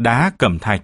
đá cẩm thạch.